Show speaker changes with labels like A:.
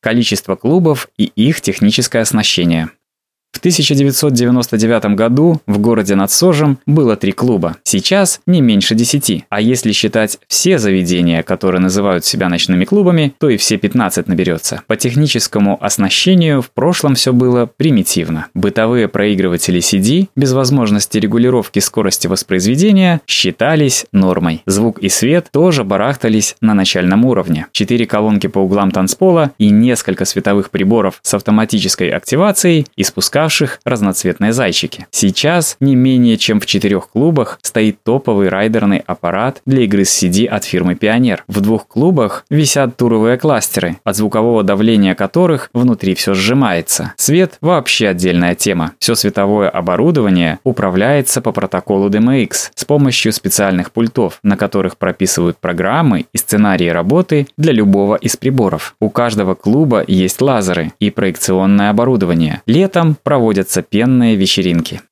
A: количество клубов и их техническое оснащение. В 1999 году в городе над Сожем было три клуба. Сейчас не меньше десяти. А если считать все заведения, которые называют себя ночными клубами, то и все 15 наберется. По техническому оснащению в прошлом все было примитивно. Бытовые проигрыватели CD без возможности регулировки скорости воспроизведения считались нормой. Звук и свет тоже барахтались на начальном уровне. Четыре колонки по углам танцпола и несколько световых приборов с автоматической активацией испускали выпускавших разноцветные зайчики. Сейчас не менее чем в четырех клубах стоит топовый райдерный аппарат для игры с CD от фирмы Пионер. В двух клубах висят туровые кластеры, от звукового давления которых внутри все сжимается. Свет вообще отдельная тема. Все световое оборудование управляется по протоколу DMX с помощью специальных пультов, на которых прописывают программы и сценарии работы для любого из приборов. У каждого клуба есть лазеры и проекционное оборудование. Летом проводятся пенные вечеринки.